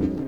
you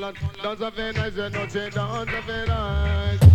Holland. Danza very nice, you know, she danza very nice.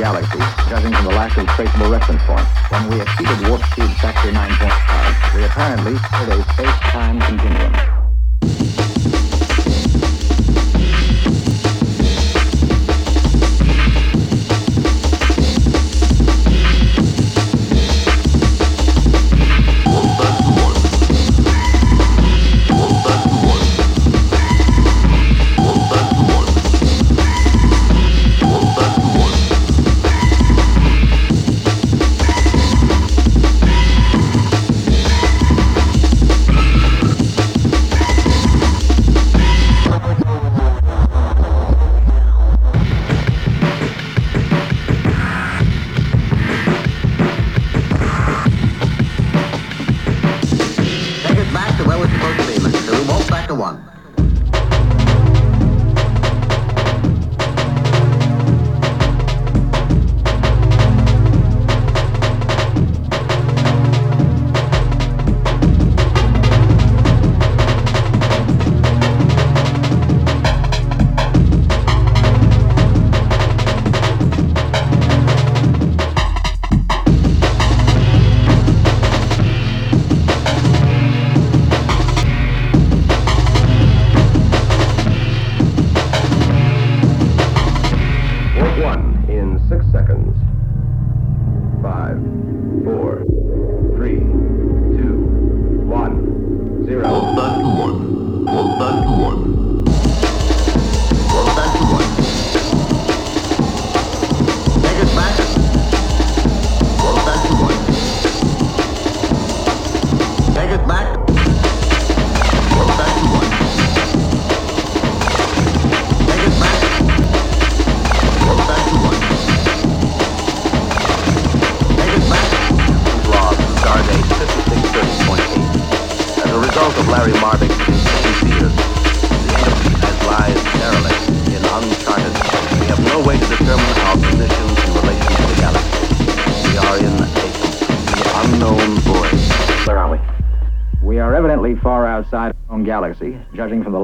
galaxy, judging from the lack of traceable reference point. When we exceeded warp speed factor 9.5, we apparently hit a space-time continuum.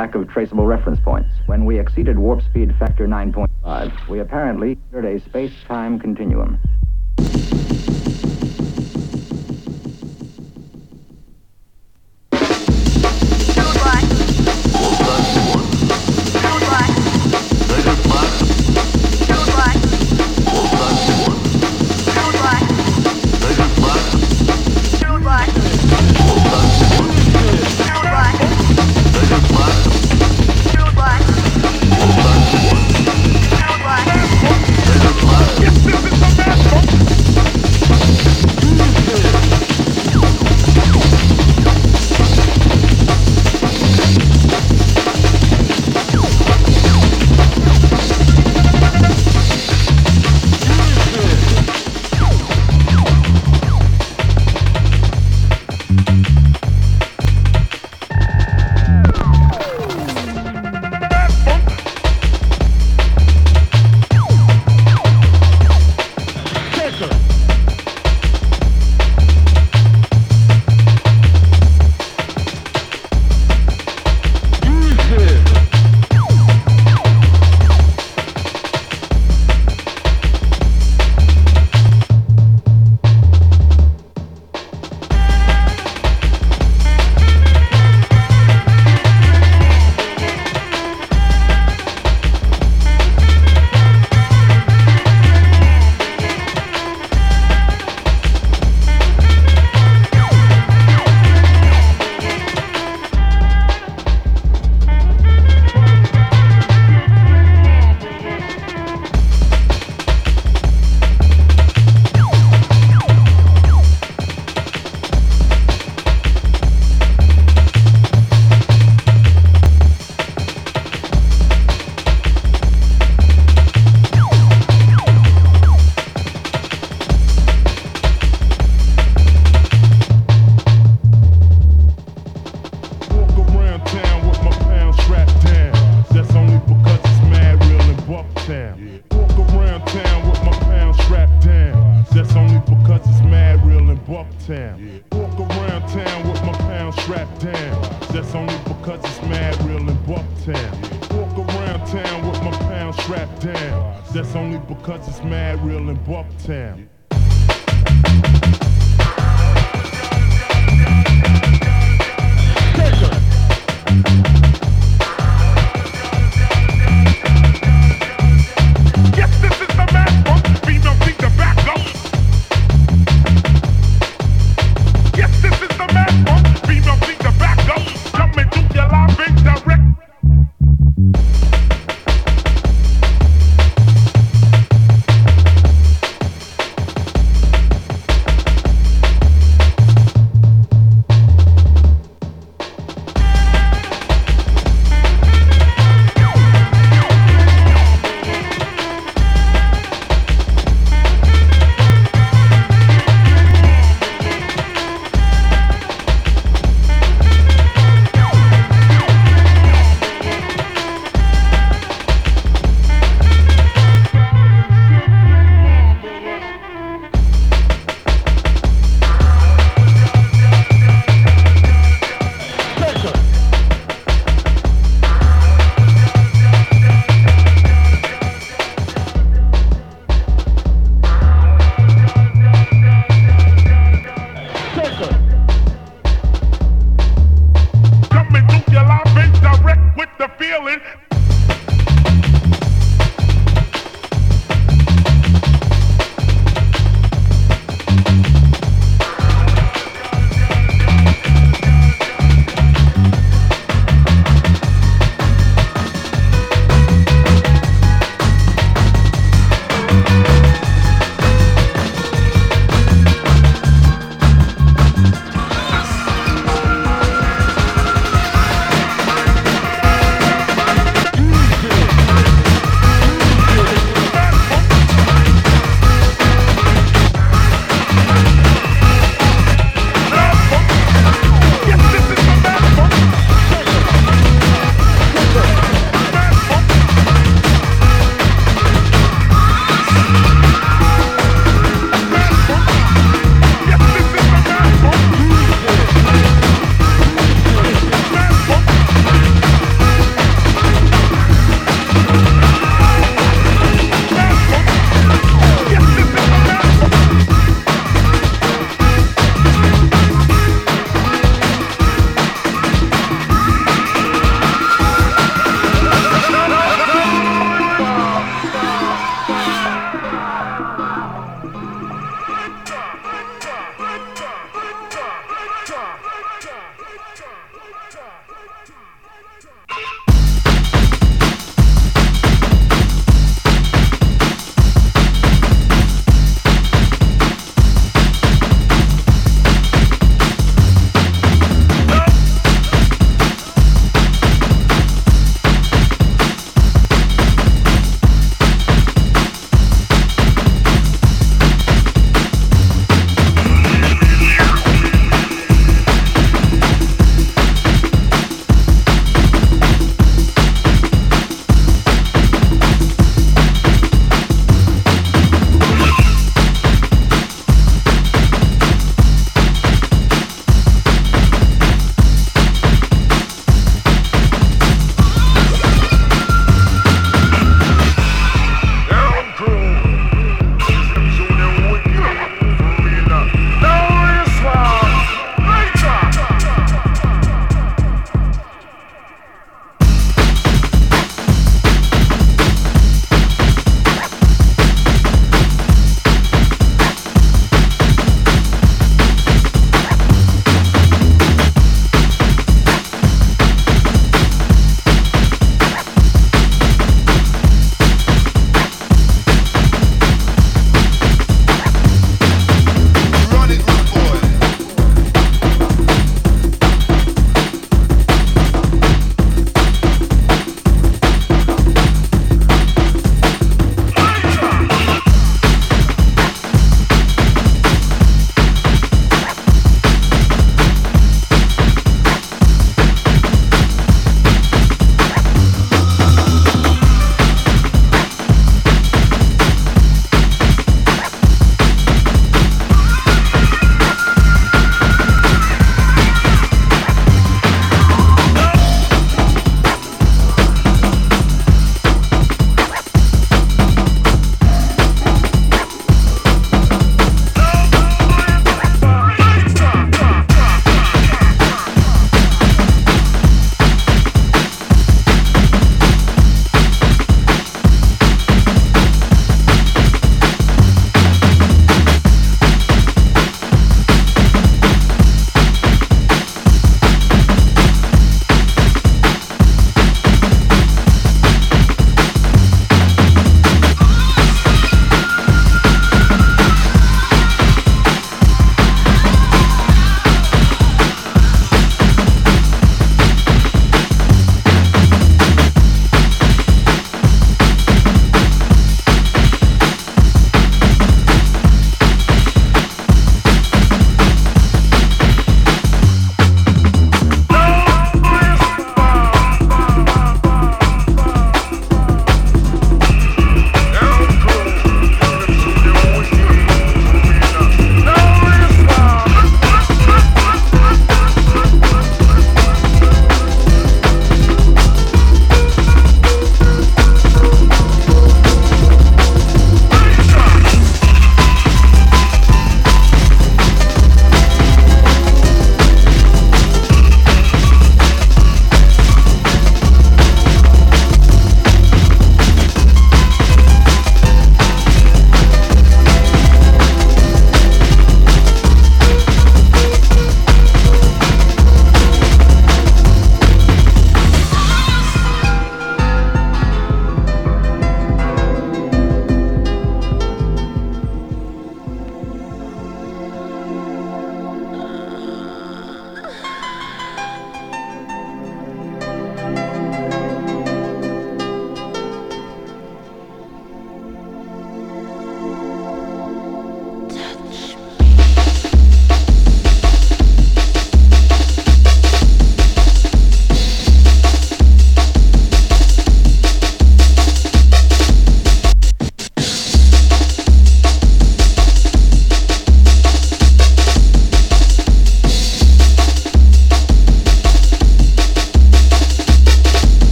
lack of traceable reference points. When we exceeded warp speed factor 9.5, we apparently entered a space-time continuum.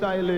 סטייל...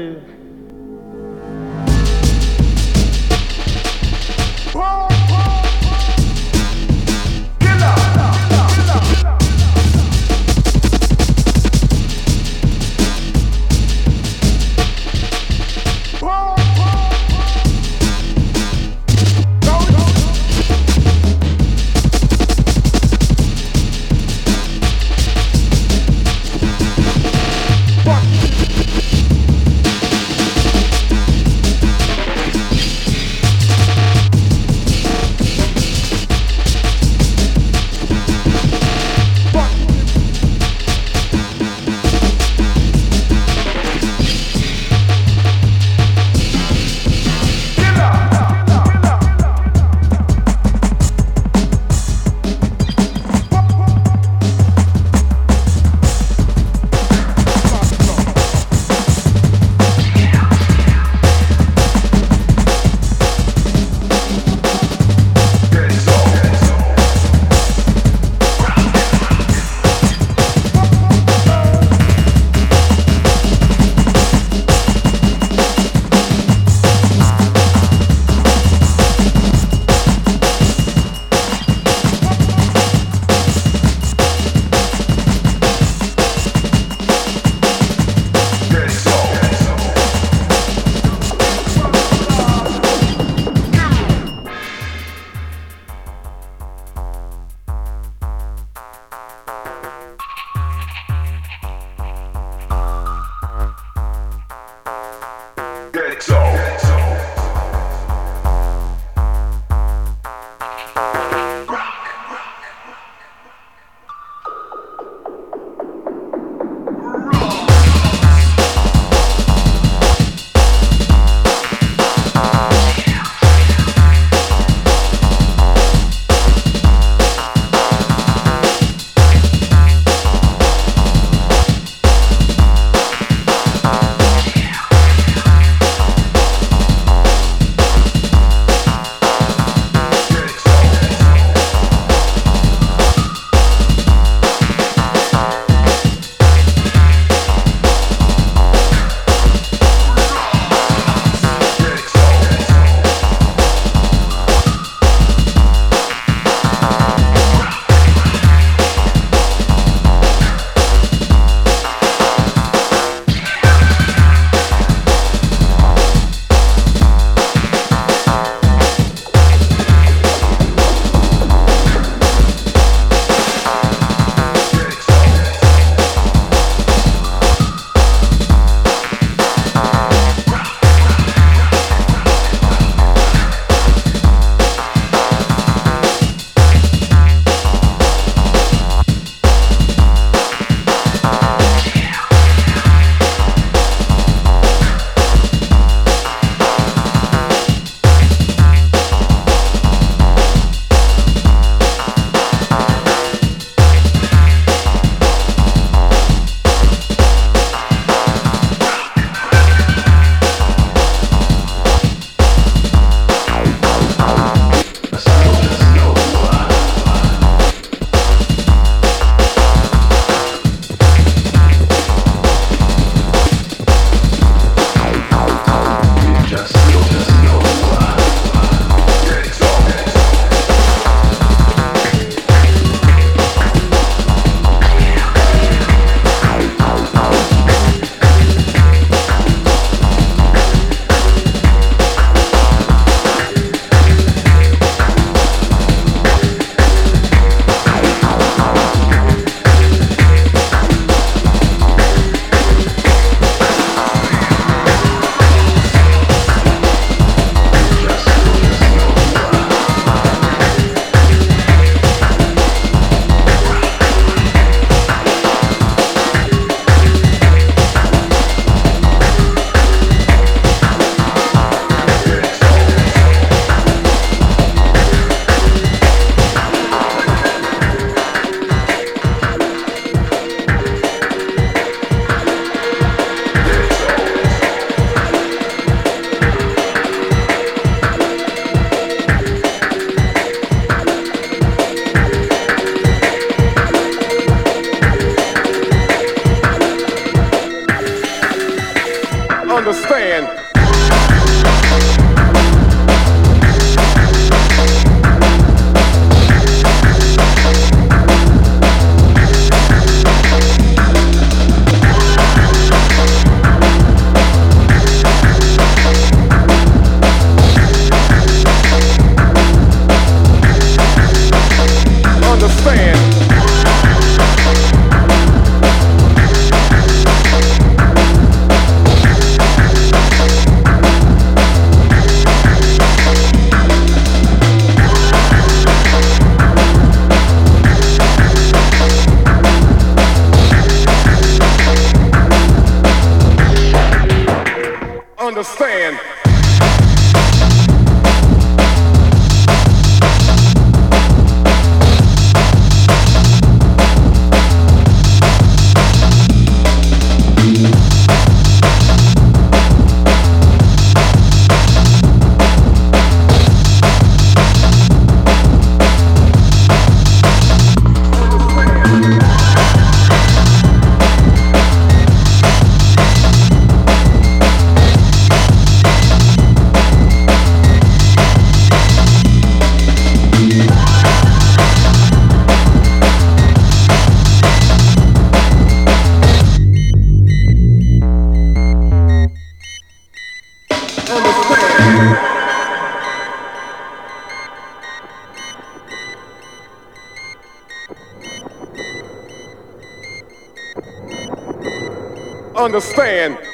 understand.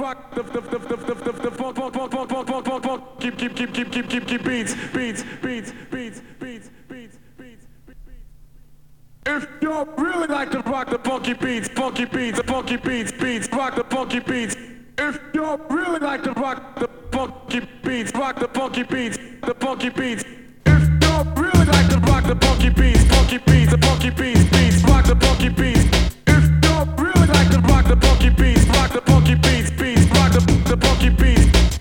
rock the the the the the the the funk funk funk funk funk funk funk funk keep keep keep keep keep keep keep beats beats beats beats beats beats beats if y'all really like to rock the funky beats funky beats the funky beats beats rock the funky beats if y'all really like to rock the funky beats rock the funky beats the funky beats if y'all really like to rock the funky beats funky beats the funky beats beats rock the funky beats if y'all really like to rock the funky beats rock the funky beats the the funky